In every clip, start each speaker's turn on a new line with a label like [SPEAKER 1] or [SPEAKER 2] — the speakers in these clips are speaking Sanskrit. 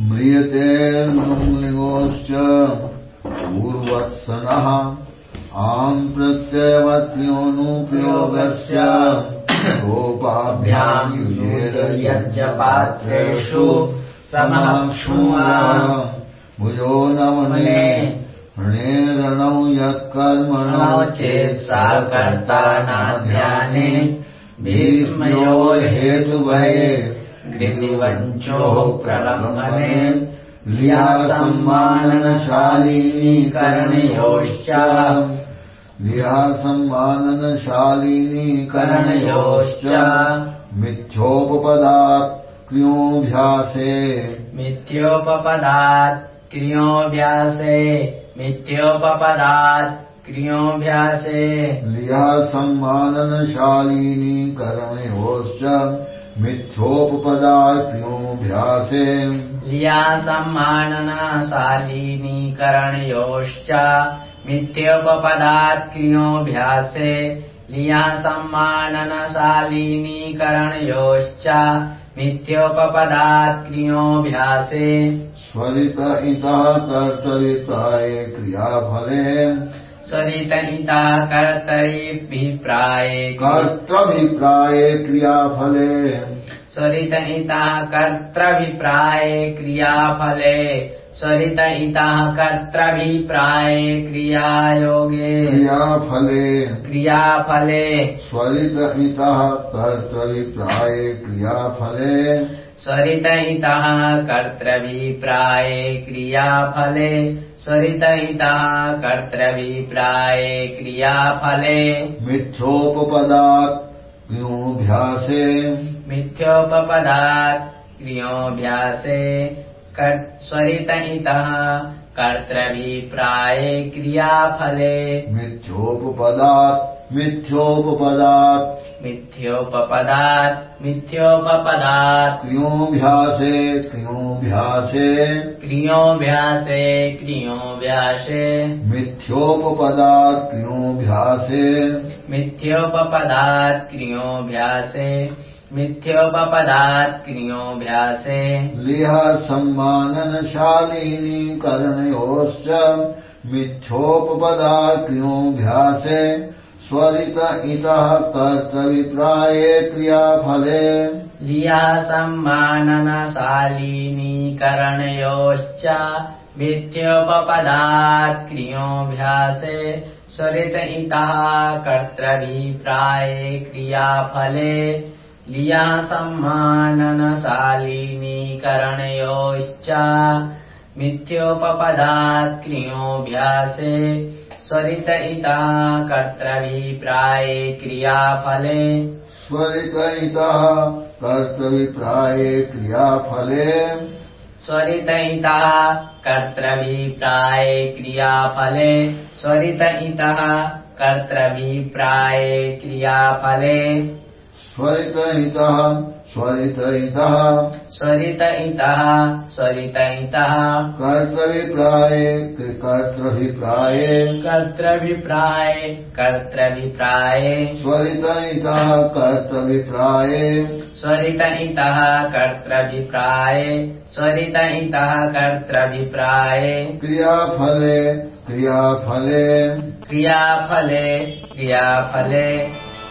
[SPEAKER 1] म्रियतेर्मृङ्लिङ्गोश्च पूर्वत्सनः आम् प्रत्ययवत्योऽनुप्रयोगस्य गोपाभ्याम्
[SPEAKER 2] यच्च पात्रेषु समक्षुवा
[SPEAKER 1] भुजो नमने णेरणौ यत्कर्मणो
[SPEAKER 2] चेत् सा कर्ता नाध्याने भीष्मयो
[SPEAKER 1] हेतुभये
[SPEAKER 2] गिरिवञ्चोः प्रलम्बने
[SPEAKER 1] लिया सम्माननशालिनी
[SPEAKER 2] करणयोश्च
[SPEAKER 1] लिया सम्माननशालिनी
[SPEAKER 2] करणयोश्च
[SPEAKER 1] मिथ्योपपदात् क्रियोऽभ्यासे
[SPEAKER 2] मिथ्योपपदात् क्रियोऽभ्यासे मिथ्योपपदात् क्रियोऽभ्यासे
[SPEAKER 1] लिया सम्माननशालिनी करणयोश्च मिथ्योपपदात् क्रियोऽभ्यासे
[SPEAKER 2] लिया सम्माननाशालिनी करणयोश्च मिथ्योपपदात् क्रियोऽभ्यासे लिया सम्माननशालिनी करणयोश्च मिथ्योपपदात् क्रियोऽभ्यासे
[SPEAKER 1] स्वरित इतः कर्तविप्राये क्रियाफले
[SPEAKER 2] स्वरितहिता कर्तरिभिप्राये
[SPEAKER 1] कर्तभिप्राये क्रियाफले
[SPEAKER 2] स्वरितहिता कर्तृभिप्राये क्रियाफले। स्वरितहितः कर्तृभिप्राये क्रियायोगे।
[SPEAKER 1] क्रियाफले।
[SPEAKER 2] क्रियाफले।
[SPEAKER 1] स्वरित इतः कर्तविप्राये क्रियाफले।
[SPEAKER 2] स्वरितहितः कर्तृभिप्राये क्रियाफले। स्वरितहितः कर्तृभिप्राये क्रियाफले।
[SPEAKER 1] मिथ्योपपदात् क्रियोऽभ्यासे
[SPEAKER 2] मिथ्योपपदात् क्रियोऽभ्यासे कर्- स्वरितहितः कर्तृभिप्राये क्रियाफले।
[SPEAKER 1] मिथ्योपपदात् मिथ्योपपदात्।
[SPEAKER 2] मिथ्योपपदात् मिथ्योपपदात्।
[SPEAKER 1] क्रियोऽभ्यासे क्रियोऽभ्यासे।
[SPEAKER 2] क्रियोऽभ्यासे क्रियोऽभ्यासे।
[SPEAKER 1] मिथ्योपपदात् क्रियोऽभ्यासे।
[SPEAKER 2] मिथ्योपपदात् क्रियोऽभ्यासे। मिथ्योपपदात् क्रियोऽभ्यासे।
[SPEAKER 1] लिह सम्माननशालिनी करणयोश्च। मिथ्योपपदात् क्रियोऽभ्यासे स्वरित इतः कर्तविप्राये क्रियाफले।
[SPEAKER 2] लिया सम्माननशालिनी करणयोश्च मिथ्योपपदात् क्रियोऽभ्यासे स्वरित इतः कर्तृभिप्राये क्रियाफले। लिया सम्माननशालिनी करणयोश्च मिथ्योपपदात् क्रियोऽभ्यासे स्वरित इतः कर्तृभिप्राये क्रियाफले।
[SPEAKER 1] स्वरित इतः कर्तविप्राये क्रियाफले।
[SPEAKER 2] स्वरित इतः कर्तृभिप्राये क्रियाफले। स्वरित इतः कर्तृभिप्राये क्रियाफले।
[SPEAKER 1] स्वरित इतः स्वरित इतः
[SPEAKER 2] स्वरित इतः स्वरित इतः
[SPEAKER 1] कर्तविप्राये कर्तृभिप्राये।
[SPEAKER 2] कर्तृभिप्राये कर्तृभिप्राये।
[SPEAKER 1] स्वरित इतः कर्तविप्राये
[SPEAKER 2] स्वरित इतः कर्तृभिप्राये। स्वरित इतः कर्तृभिप्राये।
[SPEAKER 1] क्रियाफले क्रियाफले।
[SPEAKER 2] क्रियाफले क्रियाफले।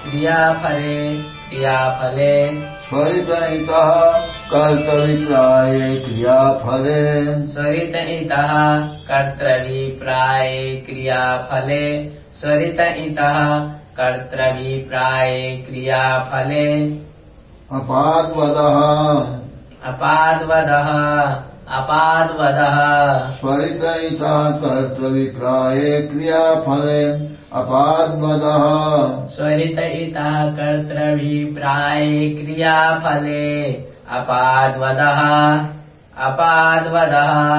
[SPEAKER 2] क्रियाफले क्रियाफले
[SPEAKER 1] स्वरित इतः कर्तविप्राये क्रियाफले।
[SPEAKER 2] स्वरित इतः कर्तृभिप्राये क्रियाफले। स्वरित इतः कर्तृभिप्राये क्रियाफले।
[SPEAKER 1] अपाद्वदः।
[SPEAKER 2] अपाद्वदः अपाद्वदः।
[SPEAKER 1] स्वरित इतः कर्तविप्राये क्रियाफले अपाद्वदः।
[SPEAKER 2] स्वरित इतः कर्तृभिप्राये क्रियाफले अपाद्वदः। अपाद्वदः।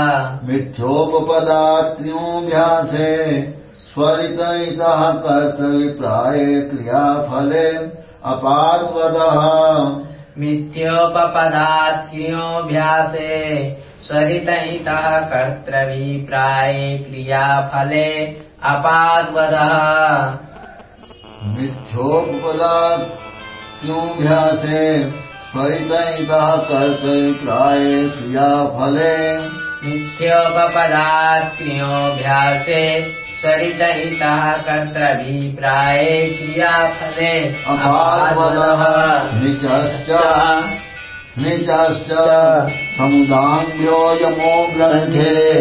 [SPEAKER 1] मिथ्योपपदात् क्रियोऽभ्यासे स्वरित इतः कर्तविप्राये क्रियाफले अपाद्वदः
[SPEAKER 2] मिथ्योपपदात् क्रियोऽभ्यासे स्वरित इतः कर्तृभिप्राये क्रियाफले अपाद्वदः।
[SPEAKER 1] मिथ्योपपदात् स्वरितैतः कर्तव्यप्राये क्रियाफले।
[SPEAKER 2] नित्योपपदात्क्रियोऽभ्यासे स्वरित इतः कर्तृभिप्राये क्रियाफले
[SPEAKER 1] अपादवदः। निचश्च निचश्च समुदाङ्ग्यो यमो ग्रन्थे